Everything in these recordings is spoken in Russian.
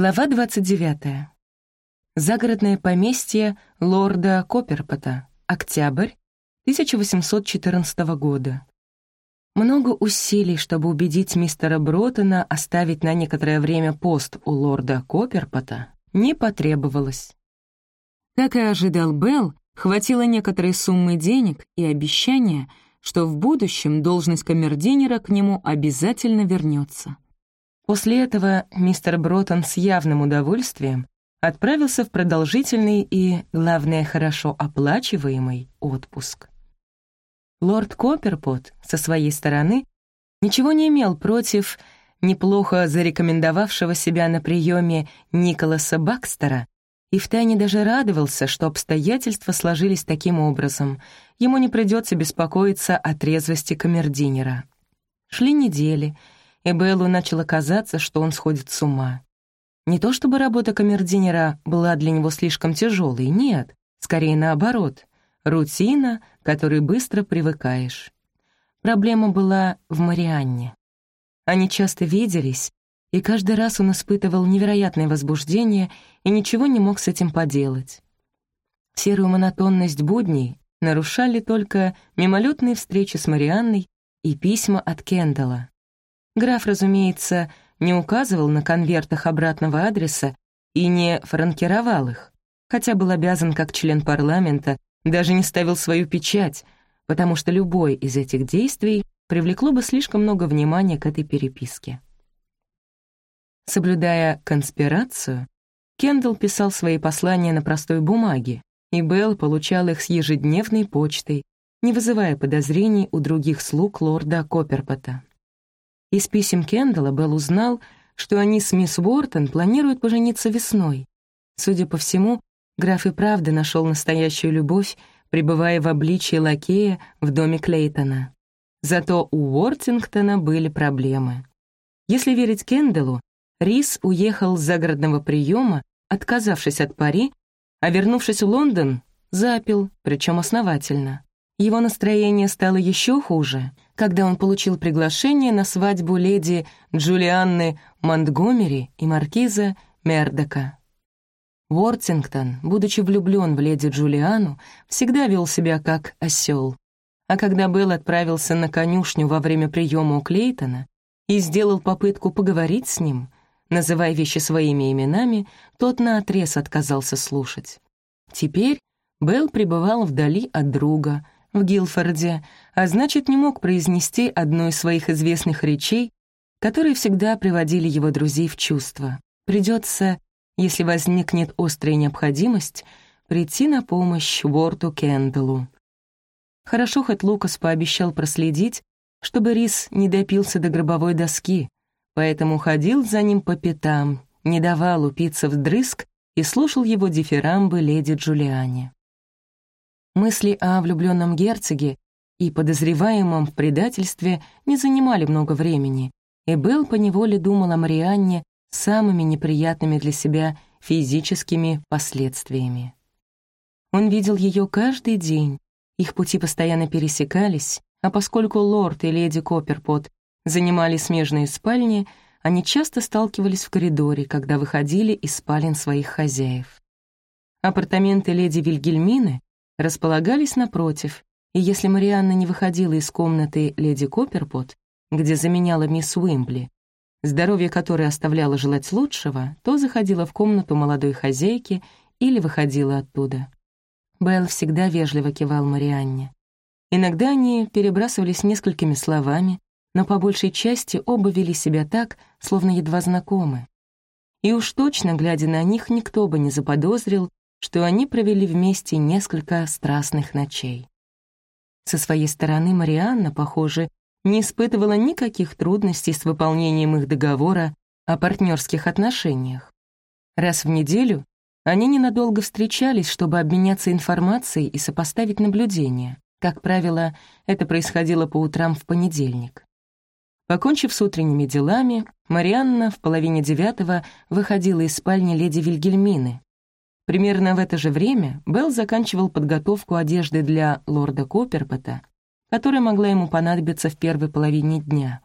Глава 29. Загородное поместье лорда Копперпота. Октябрь 1814 года. Много усилий, чтобы убедить мистера Бротона оставить на некоторое время пост у лорда Копперпота, не потребовалось. Как и ожидал Белл, хватило некоторой суммы денег и обещания, что в будущем должность камердинера к нему обязательно вернется. После этого мистер Бротон с явным удовольствием отправился в продолжительный и, главное, хорошо оплачиваемый отпуск. Лорд Копперпот, со своей стороны, ничего не имел против неплохо зарекомендовавшего себя на приеме Николаса Бакстера и втайне даже радовался, что обстоятельства сложились таким образом. Ему не придется беспокоиться о трезвости камердинера. Шли недели — и Беллу начало казаться, что он сходит с ума. Не то чтобы работа камердинера была для него слишком тяжелой, нет, скорее наоборот, рутина, к которой быстро привыкаешь. Проблема была в Марианне. Они часто виделись, и каждый раз он испытывал невероятное возбуждение и ничего не мог с этим поделать. Серую монотонность будней нарушали только мимолетные встречи с Марианной и письма от Кендалла. Граф, разумеется, не указывал на конвертах обратного адреса и не франкировал их, хотя был обязан как член парламента, даже не ставил свою печать, потому что любой из этих действий привлекло бы слишком много внимания к этой переписке. Соблюдая конспирацию, Кендалл писал свои послания на простой бумаге, и Белл получал их с ежедневной почтой, не вызывая подозрений у других слуг лорда Копперпота. Из писем Кендалла Белл узнал, что они с мисс Уортон планируют пожениться весной. Судя по всему, граф и правда нашел настоящую любовь, пребывая в обличии лакея в доме Клейтона. Зато у Уортингтона были проблемы. Если верить Кендаллу, Рис уехал с загородного приема, отказавшись от пари, а вернувшись в Лондон, запил, причем основательно. Его настроение стало еще хуже, когда он получил приглашение на свадьбу леди Джулианны Монтгомери и маркиза Мердока. Уортингтон, будучи влюблен в леди Джулиану, всегда вел себя как осел. А когда Белл отправился на конюшню во время приема у Клейтона и сделал попытку поговорить с ним, называя вещи своими именами, тот наотрез отказался слушать. Теперь Белл пребывал вдали от друга — в Гилфорде, а значит, не мог произнести одну из своих известных речей, которые всегда приводили его друзей в чувство. Придется, если возникнет острая необходимость, прийти на помощь Уорту Кендаллу. Хорошо, хоть Лукас пообещал проследить, чтобы Рис не допился до гробовой доски, поэтому ходил за ним по пятам, не давал упиться вдрызг и слушал его дифирамбы леди Джулиане. Мысли о влюбленном герцоге и подозреваемом в предательстве не занимали много времени, и Белл поневоле думал о Марианне самыми неприятными для себя физическими последствиями. Он видел ее каждый день, их пути постоянно пересекались, а поскольку лорд и леди Копперпот занимали смежные спальни, они часто сталкивались в коридоре, когда выходили из спален своих хозяев. Апартаменты леди Вильгельмины располагались напротив, и если Марианна не выходила из комнаты леди Копперпот, где заменяла мисс Уимбли, здоровье которой оставляло желать лучшего, то заходила в комнату молодой хозяйки или выходила оттуда. Белл всегда вежливо кивал Марианне. Иногда они перебрасывались несколькими словами, но по большей части оба вели себя так, словно едва знакомы. И уж точно, глядя на них, никто бы не заподозрил, что они провели вместе несколько страстных ночей. Со своей стороны Марианна, похоже, не испытывала никаких трудностей с выполнением их договора о партнерских отношениях. Раз в неделю они ненадолго встречались, чтобы обменяться информацией и сопоставить наблюдения. Как правило, это происходило по утрам в понедельник. Покончив с утренними делами, Марианна в половине девятого выходила из спальни леди Вильгельмины, Примерно в это же время Белл заканчивал подготовку одежды для лорда Копперпота, которая могла ему понадобиться в первой половине дня.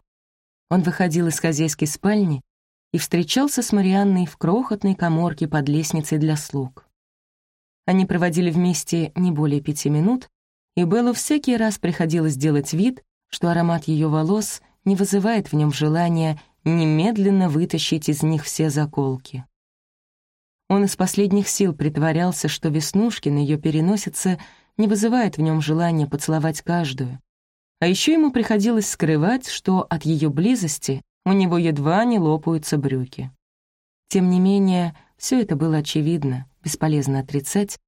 Он выходил из хозяйской спальни и встречался с Марианной в крохотной коморке под лестницей для слуг. Они проводили вместе не более пяти минут, и Беллу всякий раз приходилось делать вид, что аромат ее волос не вызывает в нем желания немедленно вытащить из них все заколки. Он из последних сил притворялся, что веснушки на ее переносице не вызывают в нем желания поцеловать каждую. А еще ему приходилось скрывать, что от ее близости у него едва не лопаются брюки. Тем не менее, все это было очевидно, бесполезно отрицать,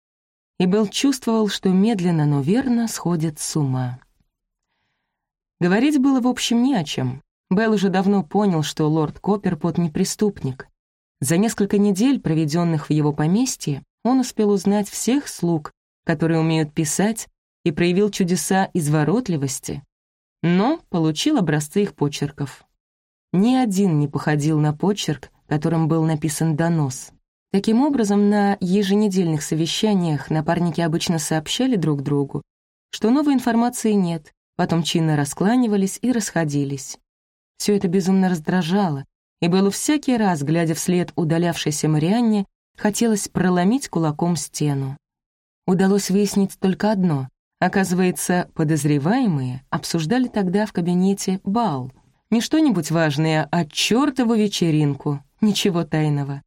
и Белл чувствовал, что медленно, но верно сходит с ума. Говорить было, в общем, не о чем. Белл уже давно понял, что лорд Копперпот не преступник, за несколько недель, проведенных в его поместье, он успел узнать всех слуг, которые умеют писать, и проявил чудеса изворотливости, но получил образцы их почерков. Ни один не походил на почерк, которым был написан донос. Таким образом, на еженедельных совещаниях напарники обычно сообщали друг другу, что новой информации нет, потом чинно раскланивались и расходились. Все это безумно раздражало, и было всякий раз, глядя вслед удалявшейся Марианне, хотелось проломить кулаком стену. Удалось выяснить только одно. Оказывается, подозреваемые обсуждали тогда в кабинете бал. Не что-нибудь важное, а чёртову вечеринку. Ничего тайного.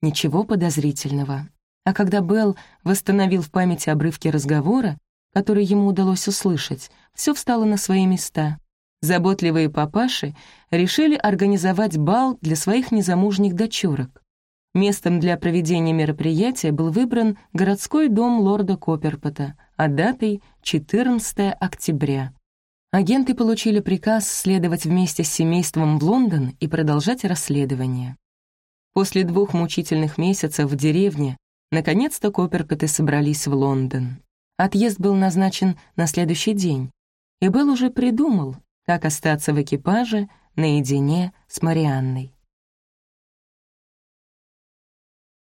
Ничего подозрительного. А когда Белл восстановил в памяти обрывки разговора, который ему удалось услышать, все встало на свои места. Заботливые папаши решили организовать бал для своих незамужних дочурок. Местом для проведения мероприятия был выбран городской дом лорда Копперпота, а датой — 14 октября. Агенты получили приказ следовать вместе с семейством в Лондон и продолжать расследование. После двух мучительных месяцев в деревне наконец-то Копперпоты собрались в Лондон. Отъезд был назначен на следующий день, и Белл уже придумал, как остаться в экипаже наедине с Марианной.